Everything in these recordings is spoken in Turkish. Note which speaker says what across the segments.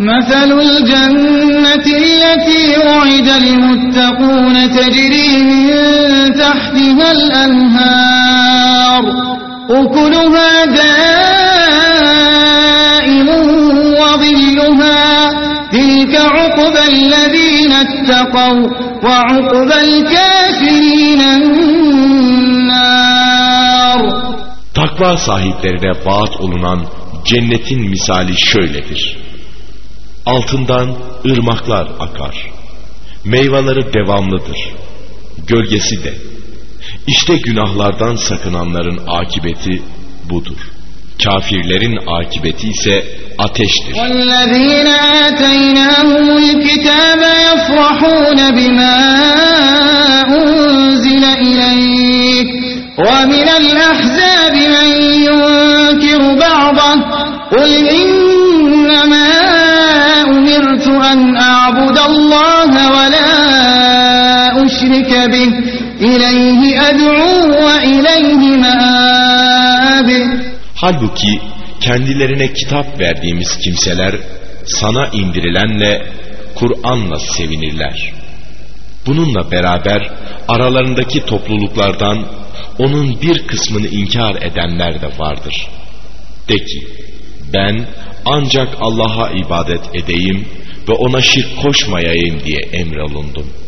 Speaker 1: مثل الجنة التي وعد المتقون تجري من تحتها الأنهار أكلها دائم وظلها تلك عقبى الذين اتقوا وعقبى الكافرين النار
Speaker 2: Takva sahiplerine vaat olunan cennetin misali şöyledir. Altından ırmaklar akar. Meyveleri devamlıdır. Gölgesi de. İşte günahlardan sakınanların akibeti budur. Kafirlerin akibeti ise ateştir.
Speaker 1: والذين آتيناهم الكتاب يفرحون بما أنزل إليك ومن İleyhi ed'u ve ileyhi me'ab.
Speaker 2: Halbuki kendilerine kitap verdiğimiz kimseler sana indirilenle Kur'an'la sevinirler. Bununla beraber aralarındaki topluluklardan onun bir kısmını inkar edenler de vardır. De ki ben ancak Allah'a ibadet edeyim ve ona şirk koşmayayım diye emrolundum.''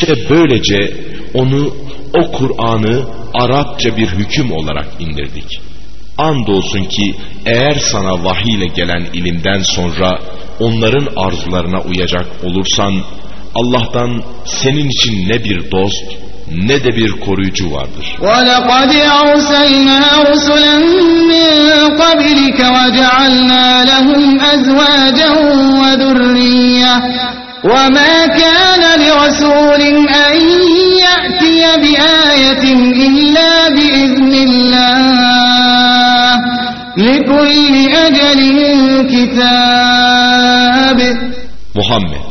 Speaker 2: İşte böylece onu o Kur'an'ı Arapça bir hüküm olarak indirdik. Andolsun ki eğer sana vahiy ile gelen ilimden sonra onların arzularına uyacak olursan Allah'tan senin için ne bir dost ne de bir koruyucu vardır.
Speaker 1: ولقد أرسلنا رسلا من قبلك وجعلنا لهم أزواجا وذرية وما كان لرسول أن يأتي بآية إلا بإذن الله لكل أجل كتاب
Speaker 2: Muhammed,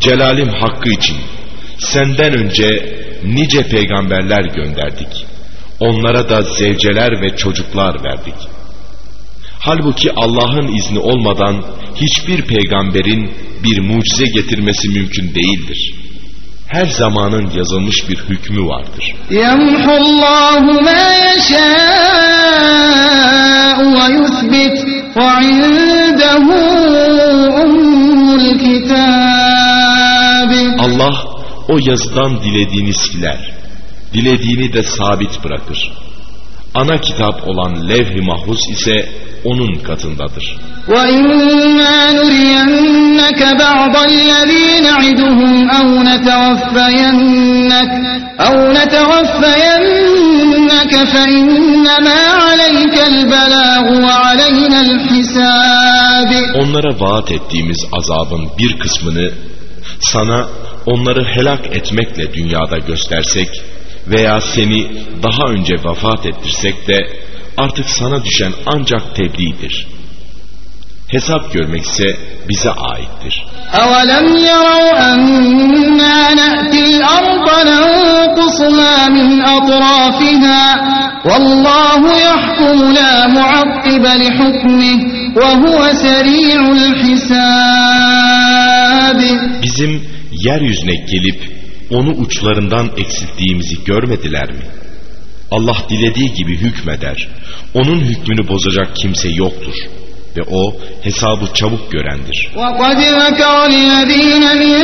Speaker 2: celalim hakkı için senden önce nice peygamberler gönderdik. Onlara da zevceler ve çocuklar verdik. Halbuki Allah'ın izni olmadan hiçbir peygamberin bir mucize getirmesi mümkün değildir. Her zamanın yazılmış bir hükmü vardır.
Speaker 1: يمحو الله ما يشاء ويثبت وعنده أم الكتاب
Speaker 2: Allah o yazıdan dilediğini siler, dilediğini de sabit bırakır. Ana kitap olan levh-i mahfuz ise onun katındadır.
Speaker 1: وإما نرينك بعض الذي نعدهم أو نتوفينك أو نتوفينك فإنما عليك البلاغ وعلينا الحساب
Speaker 2: Onlara vaat ettiğimiz azabın bir kısmını sana onları helak etmekle dünyada göstersek veya seni daha önce vefat ettirsek de artık sana düşen ancak tebliğdir. Hesap görmekse bize aittir.
Speaker 1: أولم يروا أنا نأتي الأرض ننقصها من أطرافها والله يحكم لا معقب لحكمه وهو سريع الحساب
Speaker 2: Bizim yeryüzüne gelip onu uçlarından eksilttiğimizi görmediler mi? Allah dilediği gibi hükmeder. Onun hükmünü bozacak kimse yoktur. Ve o hesabı çabuk görendir.
Speaker 1: وقد مكر الذين من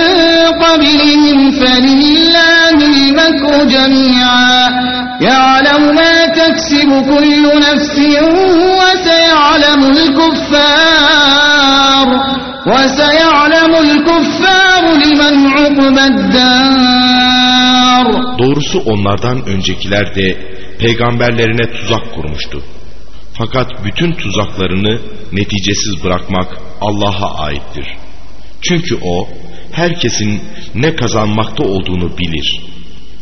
Speaker 1: قبلهم فلله المكر جميعا يعلم ما تكسب كل نفس وسيعلم الكفار وسيعلم الكفار لمن عقبى الدار
Speaker 2: Doğrusu onlardan öncekiler de peygamberlerine tuzak kurmuştu. Fakat bütün tuzaklarını neticesiz bırakmak Allah'a aittir. Çünkü O herkesin ne kazanmakta olduğunu bilir.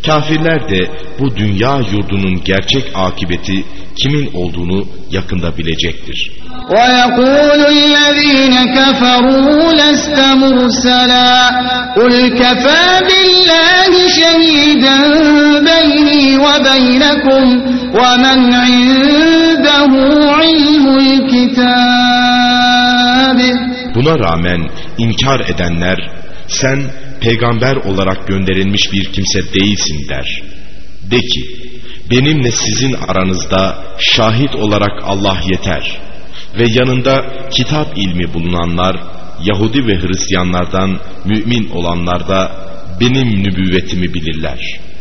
Speaker 2: Kafirler de bu dünya yurdunun gerçek akibeti kimin olduğunu yakında bilecektir.
Speaker 1: ويقول الذين كفروا لست مرسلا قل كفى بالله شهيدا بيني وبينكم ومن عنده علم الكتاب
Speaker 2: Buna rağmen inkar edenler sen peygamber olarak gönderilmiş bir kimse değilsin der. De ki benimle sizin aranızda şahit olarak Allah yeter ve yanında kitap ilmi bulunanlar Yahudi ve Hristiyanlardan mümin olanlar da benim nübüvvetimi bilirler.''